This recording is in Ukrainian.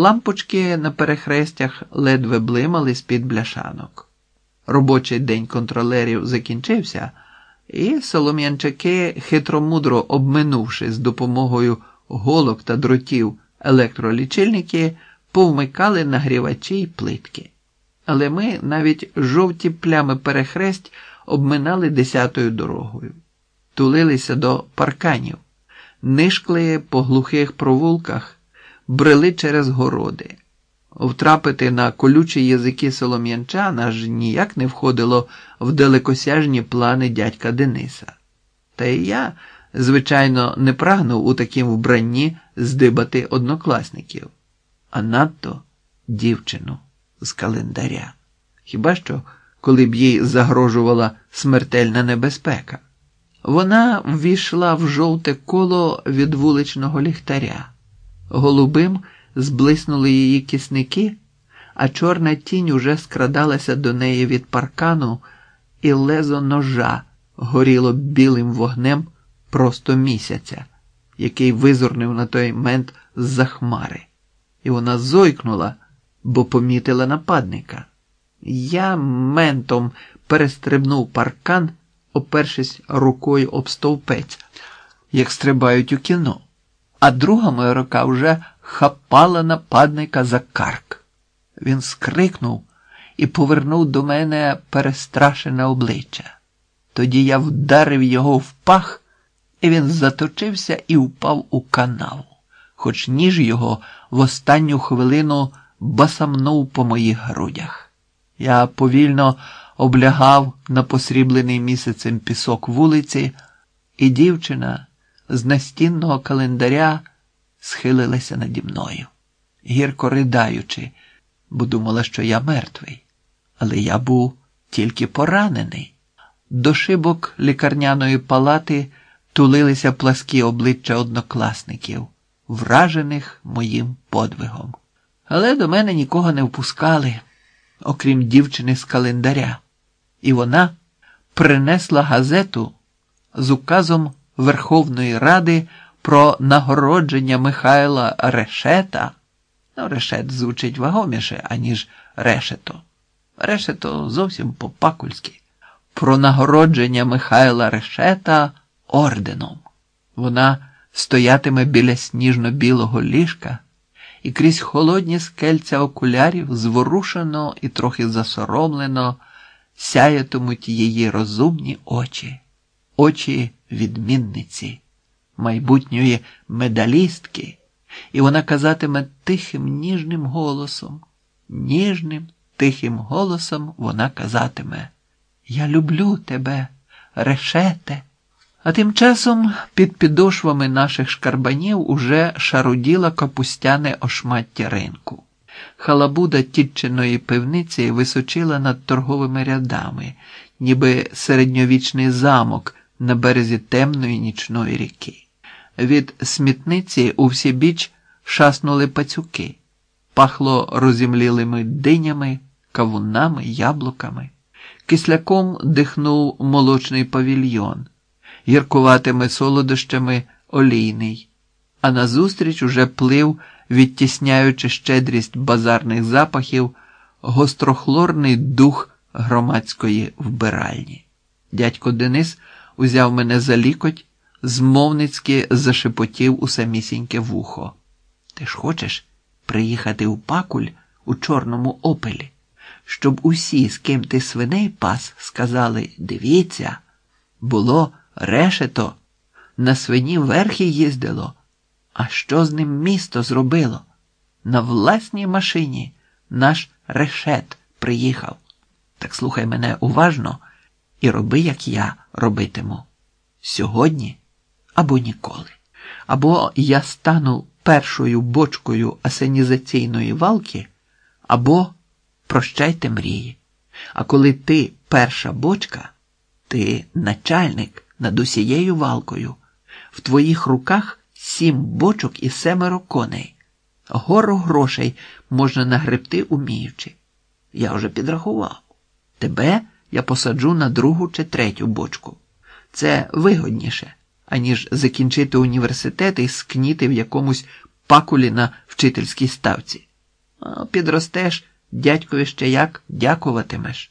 Лампочки на перехрестях ледве блимали з-під бляшанок. Робочий день контролерів закінчився, і солом'янчаки, хитромудро обминувши з допомогою голок та дротів електролічильники, повмикали нагрівачі й плитки. Але ми навіть жовті плями перехресть обминали десятою дорогою, тулилися до парканів, нишкли по глухих провулках, брели через городи. Втрапити на колючі язики солом'янчан аж ніяк не входило в далекосяжні плани дядька Дениса. Та й я, звичайно, не прагнув у такім вбранні здибати однокласників, а надто дівчину з календаря. Хіба що, коли б їй загрожувала смертельна небезпека? Вона ввійшла в жовте коло від вуличного ліхтаря. Голубим зблиснули її кисники, а чорна тінь уже скрадалася до неї від паркану, і лезо ножа горіло білим вогнем просто місяця, який визирнув на той мент з-за хмари. І вона зойкнула, бо помітила нападника. Я ментом перестрибнув паркан, опершись рукою об стовпець, як стрибають у кіно, а друга моя рука вже хапала нападника за карк. Він скрикнув і повернув до мене перестрашене обличчя. Тоді я вдарив його в пах, і він заточився і впав у канал, хоч ніж його в останню хвилину басамнув по моїх грудях. Я повільно облягав на посріблений місяцем пісок вулиці, і дівчина з настінного календаря схилилася наді мною, гірко ридаючи, бо думала, що я мертвий, але я був тільки поранений. До шибок лікарняної палати тулилися пласкі обличчя однокласників, вражених моїм подвигом. Але до мене нікого не впускали, окрім дівчини з календаря, і вона принесла газету з указом Верховної Ради про нагородження Михайла Решета. Ну, решет звучить вагоміше, аніж решето. Решето зовсім по-пакульськи. Про нагородження Михайла Решета орденом. Вона стоятиме біля сніжно-білого ліжка, і крізь холодні скельця окулярів зворушено і трохи засоромлено сяятимуть її розумні очі, очі відмінниці майбутньої медалістки, і вона казатиме тихим ніжним голосом, ніжним, тихим голосом вона казатиме Я люблю тебе, решете. А тим часом під підошвами наших шкарбанів уже шаруділа капустяне ошмаття ринку. Халабуда тітчиної пивниці височила над торговими рядами, ніби середньовічний замок на березі темної нічної ріки. Від смітниці у всі біч шаснули пацюки, пахло розімлілими динями, кавунами, яблуками. Кисляком дихнув молочний павільйон, гіркуватими солодощами олійний, а назустріч уже плив, відтісняючи щедрість базарних запахів, гострохлорний дух громадської вбиральні. Дядько Денис узяв мене за лікоть змовницьки зашепотів у самісіньке вухо. Ти ж хочеш приїхати у пакуль у чорному опелі, щоб усі, з ким ти свиней пас, сказали дивіться, було решето, на свині верхи їздило. А що з ним місто зробило? На власній машині наш решет приїхав. Так слухай мене уважно і роби, як я робитиму. Сьогодні або ніколи. Або я стану першою бочкою асенізаційної валки, або прощайте мрії. А коли ти перша бочка, ти начальник над усією валкою, в твоїх руках сім бочок і семеро коней. Гору грошей можна нагребти уміючи. Я вже підрахував. Тебе я посаджу на другу чи третю бочку. Це вигодніше аніж закінчити університет і скніти в якомусь пакулі на вчительській ставці. Підростеш, дядькові ще як дякуватимеш.